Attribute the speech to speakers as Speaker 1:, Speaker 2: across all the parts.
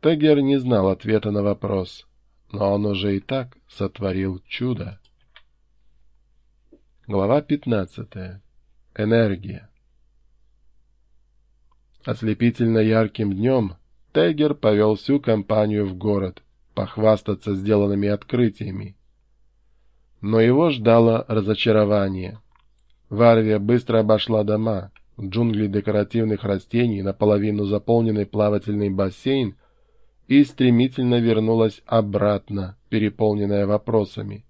Speaker 1: Тегер не знал ответа на вопрос, но он уже и так сотворил чудо. Глава 15. Энергия. Ослепительно ярким днем Тегер повел всю компанию в город, похвастаться сделанными открытиями. Но его ждало разочарование. Варвия быстро обошла дома. Джунгли декоративных растений, наполовину заполненный плавательный бассейн, и стремительно вернулась обратно, переполненная вопросами.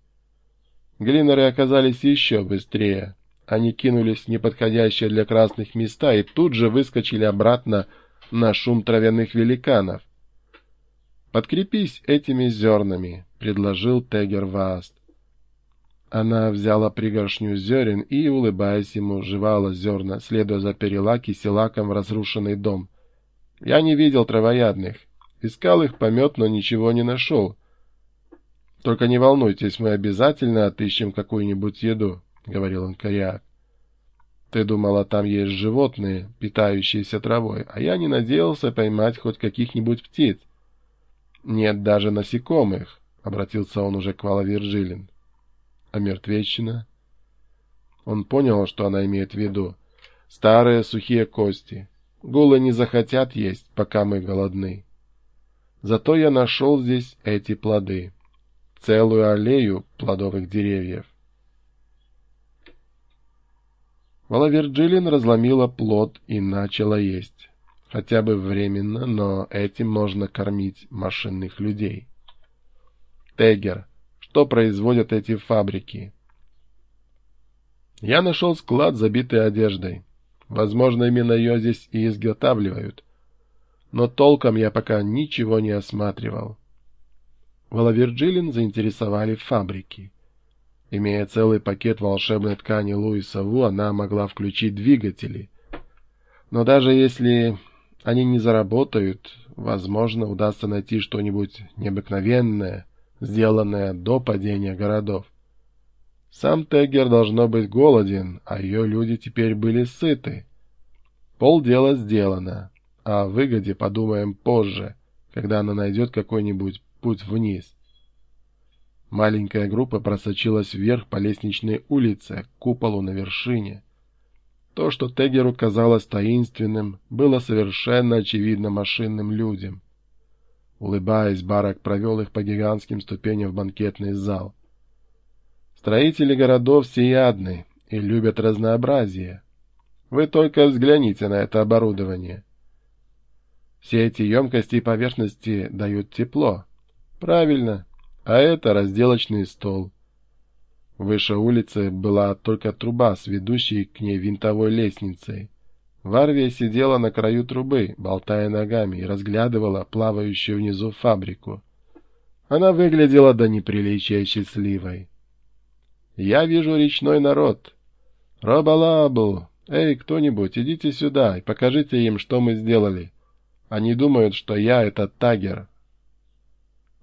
Speaker 1: Глинеры оказались еще быстрее. Они кинулись в неподходящие для красных места и тут же выскочили обратно на шум травяных великанов. «Подкрепись этими зернами», — предложил Тегер Вааст. Она взяла пригоршню зерен и, улыбаясь ему, жевала зерна, следуя за перелаки селаком в разрушенный дом. «Я не видел травоядных. Искал их помет, но ничего не нашел. Только не волнуйтесь, мы обязательно отыщем какую-нибудь еду», — говорил он Кориак. «Ты думала, там есть животные, питающиеся травой, а я не надеялся поймать хоть каких-нибудь птиц». «Нет даже насекомых», — обратился он уже к Вала Вирджилин. А мертвечина? Он понял, что она имеет в виду. Старые сухие кости. Гулы не захотят есть, пока мы голодны. Зато я нашел здесь эти плоды. Целую аллею плодовых деревьев. Валаверджилин разломила плод и начала есть. Хотя бы временно, но этим можно кормить машинных людей. Тегер, что производят эти фабрики. Я нашел склад, забитый одеждой. Возможно, именно ее здесь и изготавливают. Но толком я пока ничего не осматривал. Валаверджилин заинтересовали фабрики. Имея целый пакет волшебной ткани Луиса Ву, она могла включить двигатели. Но даже если они не заработают, возможно, удастся найти что-нибудь необыкновенное, сделанная до падения городов. Сам Тегер должно быть голоден, а ее люди теперь были сыты. Полдела сделано, о выгоде подумаем позже, когда она найдет какой-нибудь путь вниз. Маленькая группа просочилась вверх по лестничной улице, к куполу на вершине. То, что Тегеру казалось таинственным, было совершенно очевидно машинным людям. Улыбаясь, Барак провел их по гигантским ступеням в банкетный зал. Строители городов всеядны и любят разнообразие. Вы только взгляните на это оборудование. Все эти емкости и поверхности дают тепло. Правильно, а это разделочный стол. Выше улицы была только труба с ведущей к ней винтовой лестницей. Варвия сидела на краю трубы, болтая ногами, и разглядывала плавающую внизу фабрику. Она выглядела до неприличия счастливой. «Я вижу речной народ. Робалабл! Эй, кто-нибудь, идите сюда и покажите им, что мы сделали. Они думают, что я — это Тагер».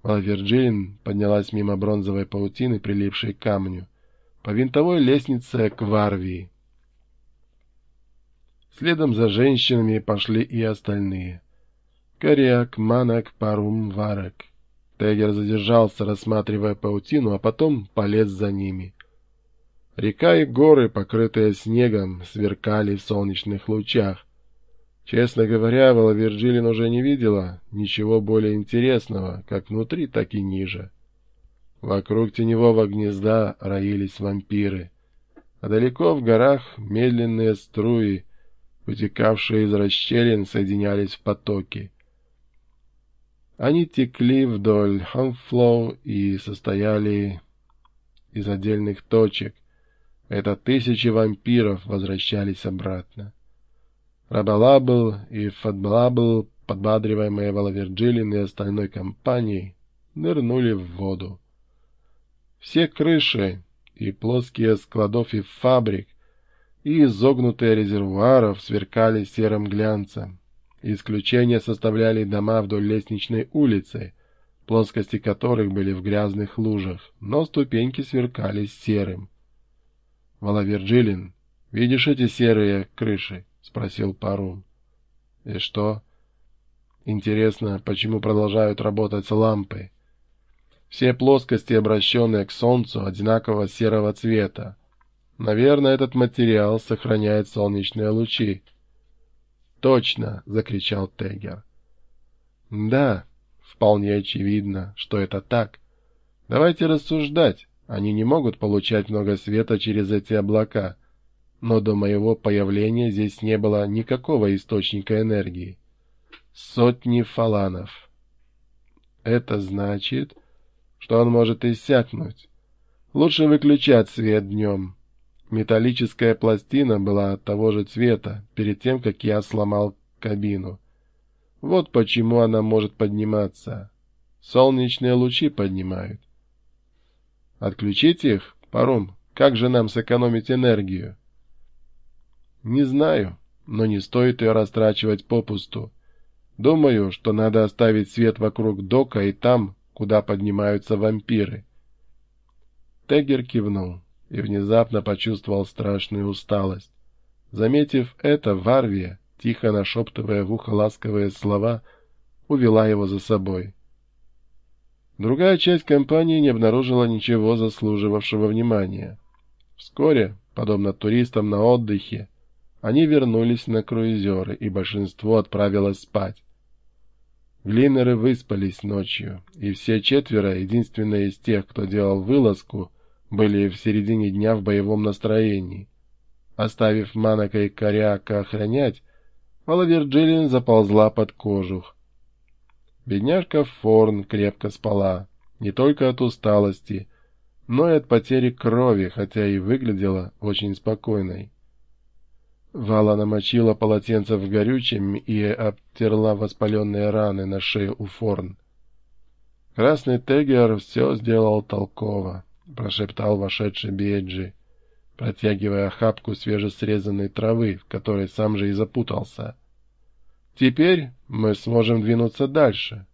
Speaker 1: Валверджилин поднялась мимо бронзовой паутины, прилипшей к камню, по винтовой лестнице к Варвии. Следом за женщинами пошли и остальные. Коряк, Манак, Парум, Варак. Тегер задержался, рассматривая паутину, а потом полез за ними. Река и горы, покрытые снегом, сверкали в солнечных лучах. Честно говоря, Валаверджилин уже не видела ничего более интересного, как внутри, так и ниже. Вокруг теневого гнезда роились вампиры, а далеко в горах медленные струи вытекавшие из расщелин, соединялись в потоки. Они текли вдоль Хамфлоу и состояли из отдельных точек. Это тысячи вампиров возвращались обратно. Рабалабл и Фадблабл, подбадриваемые Валаверджилин и остальной компанией, нырнули в воду. Все крыши и плоские складов и фабрик и изогнутые резервуаров сверкали серым глянцем. Исключение составляли дома вдоль лестничной улицы, плоскости которых были в грязных лужах, но ступеньки сверкали серым. — Валаверджилин, видишь эти серые крыши? — спросил Парум. — И что? — Интересно, почему продолжают работать лампы? Все плоскости, обращенные к Солнцу, одинакового серого цвета. Наверное, этот материал сохраняет солнечные лучи. «Точно!» — закричал Тегер. «Да, вполне очевидно, что это так. Давайте рассуждать. Они не могут получать много света через эти облака. Но до моего появления здесь не было никакого источника энергии. Сотни фаланов. Это значит, что он может иссякнуть. Лучше выключать свет днем. Металлическая пластина была того же цвета, перед тем, как я сломал кабину. Вот почему она может подниматься. Солнечные лучи поднимают. Отключить их, паром? Как же нам сэкономить энергию? Не знаю, но не стоит ее растрачивать попусту. Думаю, что надо оставить свет вокруг дока и там, куда поднимаются вампиры. Тегер кивнул и внезапно почувствовал страшную усталость. Заметив это, Варвия, тихо нашептывая в ухо ласковые слова, увела его за собой. Другая часть компании не обнаружила ничего заслуживавшего внимания. Вскоре, подобно туристам на отдыхе, они вернулись на круизеры, и большинство отправилось спать. Глинеры выспались ночью, и все четверо, единственные из тех, кто делал вылазку, были в середине дня в боевом настроении. Оставив Манака и Коряка охранять, Мала Вирджилин заползла под кожух. Бедняжка Форн крепко спала, не только от усталости, но и от потери крови, хотя и выглядела очень спокойной. Вала намочила полотенце в горючем и обтерла воспаленные раны на шее у Форн. Красный Тегер все сделал толково. — прошептал вошедший Биэджи, протягивая охапку свежесрезанной травы, в которой сам же и запутался. «Теперь мы сможем двинуться дальше».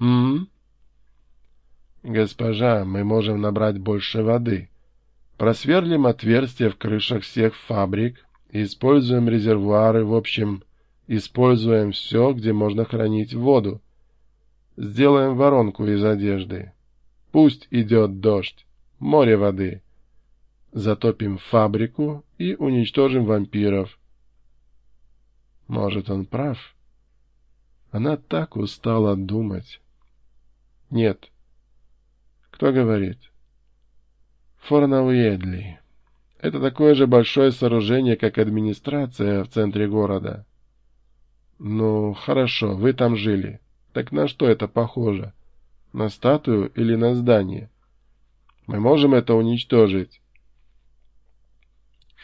Speaker 1: «М-м-м?» «Госпожа, мы можем набрать больше воды. Просверлим отверстия в крышах всех фабрик, используем резервуары, в общем, используем все, где можно хранить воду. Сделаем воронку из одежды, Пусть идет дождь, море воды. Затопим фабрику и уничтожим вампиров. Может, он прав? Она так устала думать. Нет. Кто говорит? Форнауедли. Это такое же большое сооружение, как администрация в центре города. Ну, хорошо, вы там жили. Так на что это похоже? — на статую или на здание. Мы можем это уничтожить.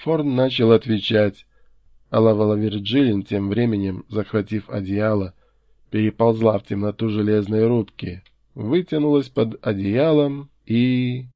Speaker 1: Форн начал отвечать, а Лавала Вирджилин тем временем, захватив одеяло, переползла в темноту железной рубки, вытянулась под одеялом и...